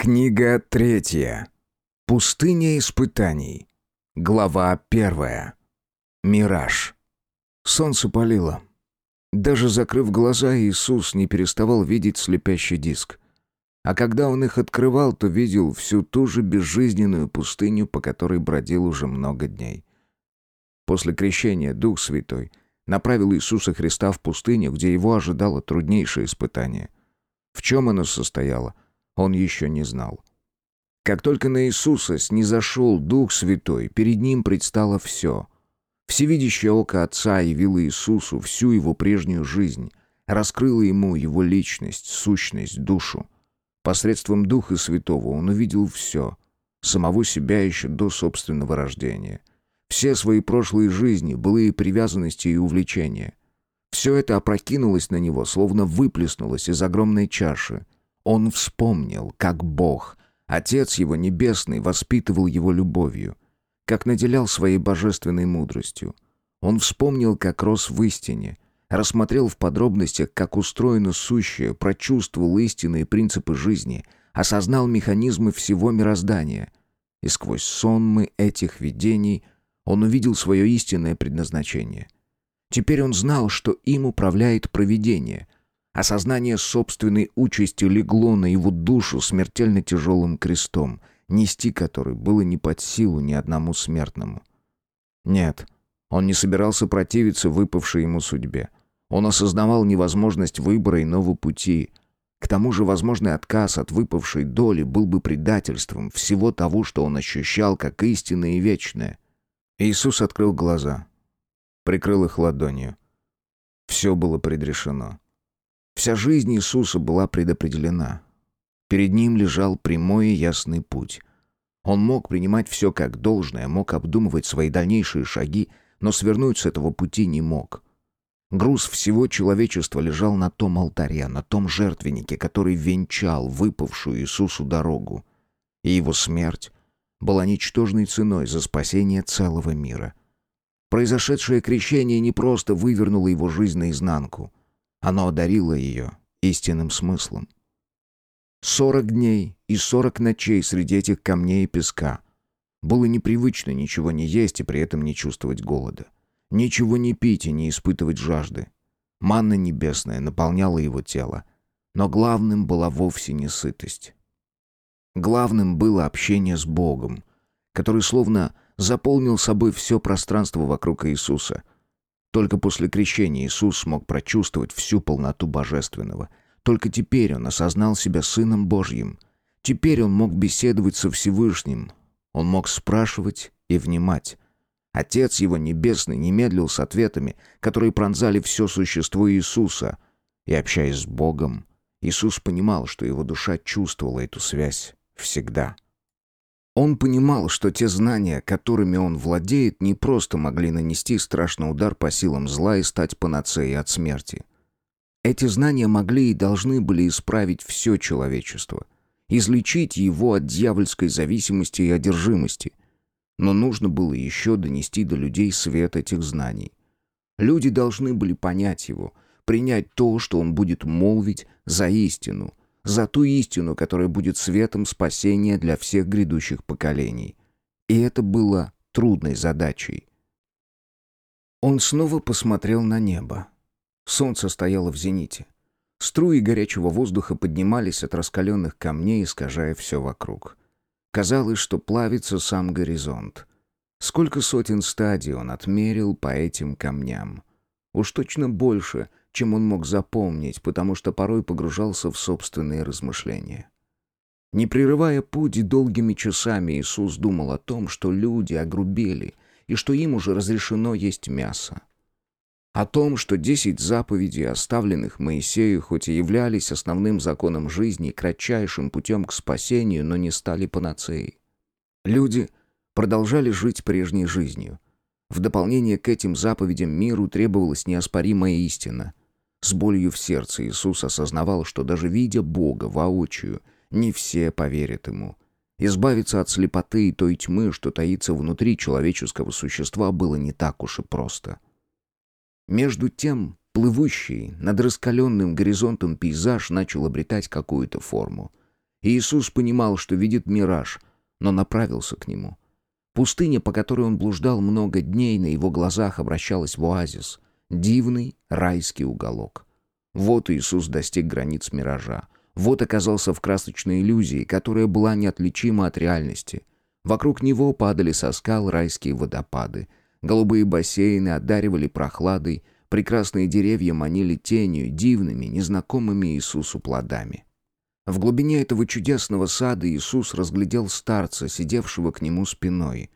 Книга третья. Пустыня испытаний. Глава первая. Мираж. Солнце палило. Даже закрыв глаза, Иисус не переставал видеть слепящий диск. А когда он их открывал, то видел всю ту же безжизненную пустыню, по которой бродил уже много дней. После крещения Дух Святой направил Иисуса Христа в пустыню, где его ожидало труднейшее испытание. В чем оно состояло – он еще не знал. Как только на Иисуса снизошел Дух Святой, перед ним предстало все. Всевидящее око Отца явило Иисусу всю его прежнюю жизнь, раскрыло ему его личность, сущность, душу. Посредством Духа Святого он увидел все, самого себя еще до собственного рождения. Все свои прошлые жизни, былые привязанности и увлечения. Все это опрокинулось на него, словно выплеснулось из огромной чаши — он вспомнил, как Бог, Отец его Небесный, воспитывал его любовью, как наделял своей божественной мудростью. Он вспомнил, как рос в истине, рассмотрел в подробностях, как устроено сущее, прочувствовал истинные принципы жизни, осознал механизмы всего мироздания. И сквозь сонмы этих видений он увидел свое истинное предназначение. Теперь он знал, что им управляет провидение — Осознание собственной участи легло на его душу смертельно тяжелым крестом, нести который было не под силу ни одному смертному. Нет, он не собирался противиться выпавшей ему судьбе. Он осознавал невозможность выбора иного пути. К тому же возможный отказ от выпавшей доли был бы предательством всего того, что он ощущал как истинное и вечное. Иисус открыл глаза, прикрыл их ладонью. Все было предрешено. Вся жизнь Иисуса была предопределена. Перед ним лежал прямой и ясный путь. Он мог принимать все как должное, мог обдумывать свои дальнейшие шаги, но свернуть с этого пути не мог. Груз всего человечества лежал на том алтаре, на том жертвеннике, который венчал выпавшую Иисусу дорогу. И его смерть была ничтожной ценой за спасение целого мира. Произошедшее крещение не просто вывернуло его жизнь наизнанку — оно одарило ее истинным смыслом. Сорок дней и сорок ночей среди этих камней и песка. Было непривычно ничего не есть и при этом не чувствовать голода. Ничего не пить и не испытывать жажды. Манна небесная наполняла его тело. Но главным была вовсе не сытость. Главным было общение с Богом, который словно заполнил собой все пространство вокруг Иисуса, только после крещения Иисус смог прочувствовать всю полноту Божественного. Только теперь он осознал себя Сыном Божьим. Теперь он мог беседовать со Всевышним. Он мог спрашивать и внимать. Отец его Небесный не медлил с ответами, которые пронзали все существо Иисуса. И, общаясь с Богом, Иисус понимал, что его душа чувствовала эту связь всегда. Он понимал, что те знания, которыми он владеет, не просто могли нанести страшный удар по силам зла и стать панацеей от смерти. Эти знания могли и должны были исправить все человечество, излечить его от дьявольской зависимости и одержимости. Но нужно было еще донести до людей свет этих знаний. Люди должны были понять его, принять то, что он будет молвить за истину – за ту истину, которая будет светом спасения для всех грядущих поколений. И это было трудной задачей. Он снова посмотрел на небо. Солнце стояло в зените. Струи горячего воздуха поднимались от раскаленных камней, искажая все вокруг. Казалось, что плавится сам горизонт. Сколько сотен стадий он отмерил по этим камням. Уж точно больше — чем он мог запомнить, потому что порой погружался в собственные размышления. Не прерывая путь долгими часами, Иисус думал о том, что люди огрубели и что им уже разрешено есть мясо. О том, что десять заповедей, оставленных Моисею, хоть и являлись основным законом жизни, кратчайшим путем к спасению, но не стали панацеей. Люди продолжали жить прежней жизнью. В дополнение к этим заповедям миру требовалась неоспоримая истина. С болью в сердце Иисус осознавал, что даже видя Бога воочию, не все поверят Ему. Избавиться от слепоты и той тьмы, что таится внутри человеческого существа, было не так уж и просто. Между тем, плывущий над раскаленным горизонтом пейзаж начал обретать какую-то форму. Иисус понимал, что видит мираж, но направился к нему. Пустыня, по которой он блуждал много дней, на его глазах обращалась в оазис. Дивный райский уголок. Вот Иисус достиг границ миража. Вот оказался в красочной иллюзии, которая была неотличима от реальности. Вокруг него падали со скал райские водопады. Голубые бассейны одаривали прохладой, прекрасные деревья манили тенью, дивными, незнакомыми Иисусу плодами. В глубине этого чудесного сада Иисус разглядел старца, сидевшего к нему спиной.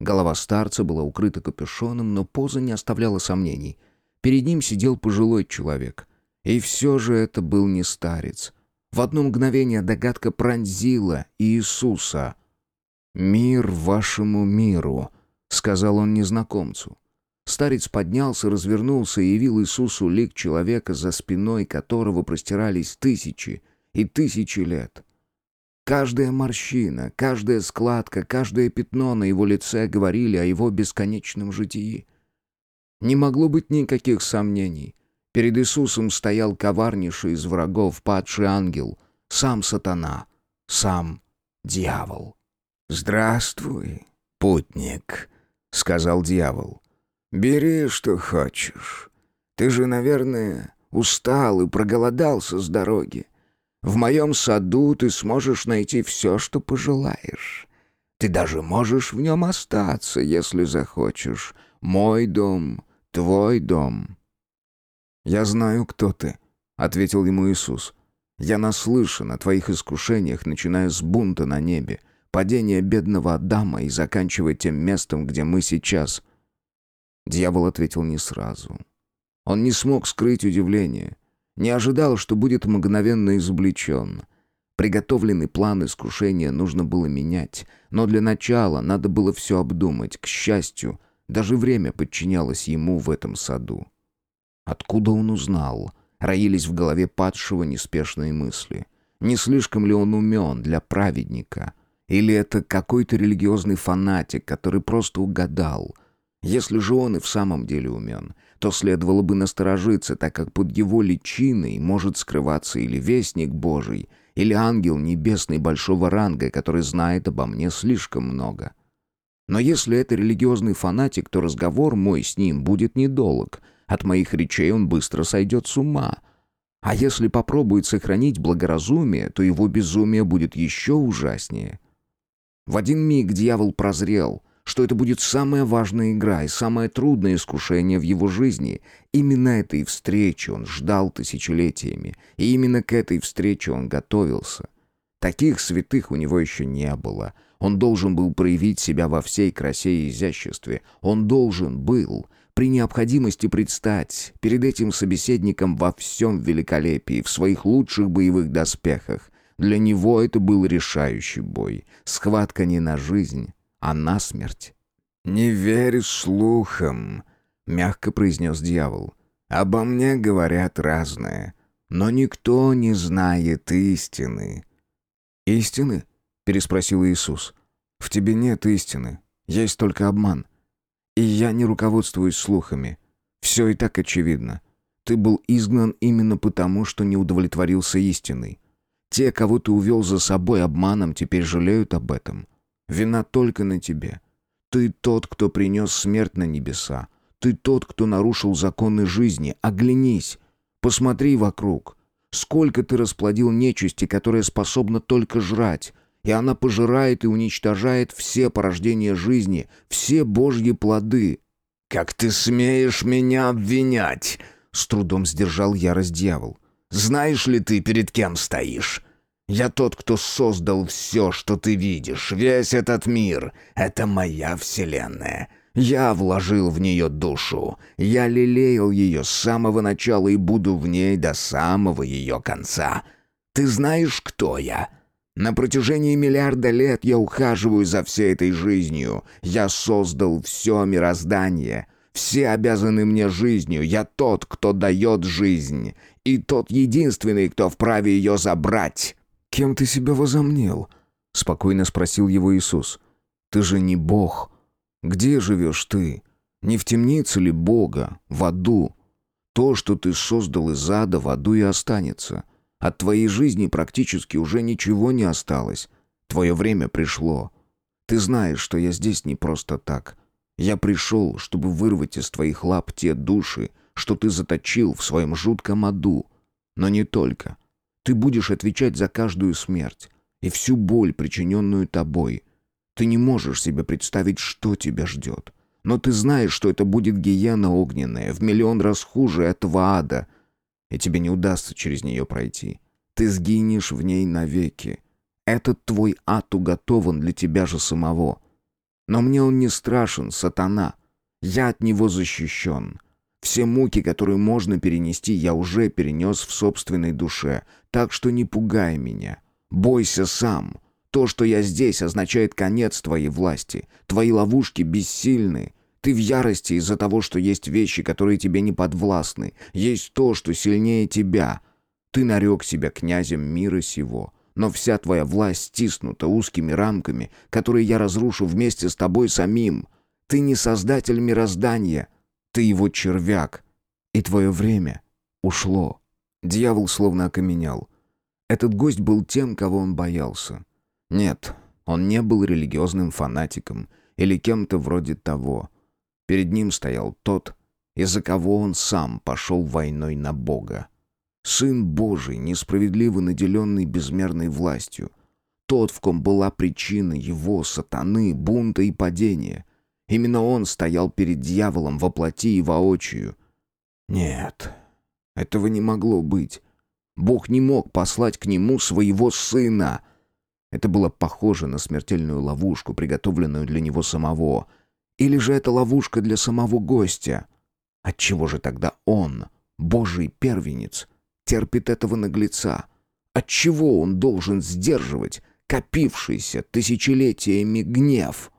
Голова старца была укрыта капюшоном, но поза не оставляла сомнений. Перед ним сидел пожилой человек. И все же это был не старец. В одно мгновение догадка пронзила Иисуса. «Мир вашему миру», — сказал он незнакомцу. Старец поднялся, развернулся и явил Иисусу лик человека, за спиной которого простирались тысячи — и тысячи лет. Каждая морщина, каждая складка, каждое пятно на его лице говорили о его бесконечном житии. Не могло быть никаких сомнений. Перед Иисусом стоял коварнейший из врагов, падший ангел, сам сатана, сам дьявол. «Здравствуй, путник», — сказал дьявол. «Бери, что хочешь. Ты же, наверное, устал и проголодался с дороги. В моем саду ты сможешь найти все, что пожелаешь. Ты даже можешь в нем остаться, если захочешь. Мой дом, твой дом». «Я знаю, кто ты», — ответил ему Иисус. «Я наслышан о твоих искушениях, начиная с бунта на небе, падения бедного Адама и заканчивая тем местом, где мы сейчас». Дьявол ответил не сразу. Он не смог скрыть удивление. Не ожидал, что будет мгновенно изобличен. Приготовленный план искушения нужно было менять, но для начала надо было все обдумать. К счастью, даже время подчинялось ему в этом саду. Откуда он узнал? Роились в голове падшего неспешные мысли. Не слишком ли он умен для праведника? Или это какой-то религиозный фанатик, который просто угадал? Если же он и в самом деле умен, то следовало бы насторожиться, так как под его личиной может скрываться или вестник Божий, или ангел небесный большого ранга, который знает обо мне слишком много. Но если это религиозный фанатик, то разговор мой с ним будет недолг. От моих речей он быстро сойдет с ума. А если попробует сохранить благоразумие, то его безумие будет еще ужаснее. В один миг дьявол прозрел — что это будет самая важная игра и самое трудное искушение в его жизни. Именно этой встречи он ждал тысячелетиями, и именно к этой встрече он готовился. Таких святых у него еще не было. Он должен был проявить себя во всей красе и изяществе. Он должен был при необходимости предстать перед этим собеседником во всем великолепии, в своих лучших боевых доспехах. Для него это был решающий бой. Схватка не на жизнь, а на смерть. «Не верь слухам», — мягко произнес дьявол. «Обо мне говорят разное, но никто не знает истины». «Истины?» — переспросил Иисус. «В тебе нет истины, есть только обман. И я не руководствуюсь слухами. Все и так очевидно. Ты был изгнан именно потому, что не удовлетворился истиной. Те, кого ты увел за собой обманом, теперь жалеют об этом. Вина только на тебе. Ты тот, кто принес смерть на небеса. Ты тот, кто нарушил законы жизни. Оглянись. Посмотри вокруг. Сколько ты расплодил нечисти, которая способна только жрать. И она пожирает и уничтожает все порождения жизни, все божьи плоды. «Как ты смеешь меня обвинять?» С трудом сдержал ярость дьявол. «Знаешь ли ты, перед кем стоишь? Я тот, кто создал все, что ты видишь, весь этот мир. Это моя вселенная. Я вложил в нее душу. Я лелеял ее с самого начала и буду в ней до самого ее конца. Ты знаешь, кто я?» На протяжении миллиарда лет я ухаживаю за всей этой жизнью. Я создал все мироздание. Все обязаны мне жизнью. Я тот, кто дает жизнь. И тот единственный, кто вправе ее забрать. «Кем ты себя возомнил?» — спокойно спросил его Иисус. «Ты же не Бог. Где живешь ты? Не в темнице ли Бога? В аду? То, что ты создал из ада, в аду и останется. От твоей жизни практически уже ничего не осталось. Твое время пришло. Ты знаешь, что я здесь не просто так. Я пришел, чтобы вырвать из твоих лап те души, что ты заточил в своем жутком аду. Но не только. Ты будешь отвечать за каждую смерть и всю боль, причиненную тобой. Ты не можешь себе представить, что тебя ждет. Но ты знаешь, что это будет гиена огненная, в миллион раз хуже этого ада, и тебе не удастся через нее пройти. Ты сгинешь в ней навеки. Этот твой ад уготован для тебя же самого. Но мне он не страшен, сатана. Я от него защищен. Все муки, которые можно перенести, я уже перенес в собственной душе, так что не пугай меня. Бойся сам. То, что я здесь, означает конец твоей власти. Твои ловушки бессильны. Ты в ярости из-за того, что есть вещи, которые тебе не подвластны. Есть то, что сильнее тебя. Ты нарек себя князем мира сего. Но вся твоя власть стиснута узкими рамками, которые я разрушу вместе с тобой самим. Ты не создатель мироздания. Ты его червяк. И твое время ушло. Дьявол словно окаменел. Этот гость был тем, кого он боялся. Нет, он не был религиозным фанатиком или кем-то вроде того. Перед ним стоял тот, из-за кого он сам пошел войной на Бога. Сын Божий, несправедливо наделенный безмерной властью. Тот, в ком была причина его, сатаны, бунта и падения. Именно он стоял перед дьяволом во плоти и воочию. Нет, этого не могло быть. Бог не мог послать к нему своего сына — это было похоже на смертельную ловушку, приготовленную для него самого. Или же это ловушка для самого гостя? Отчего же тогда он, божий первенец, терпит этого наглеца? Отчего он должен сдерживать копившийся тысячелетиями гнев?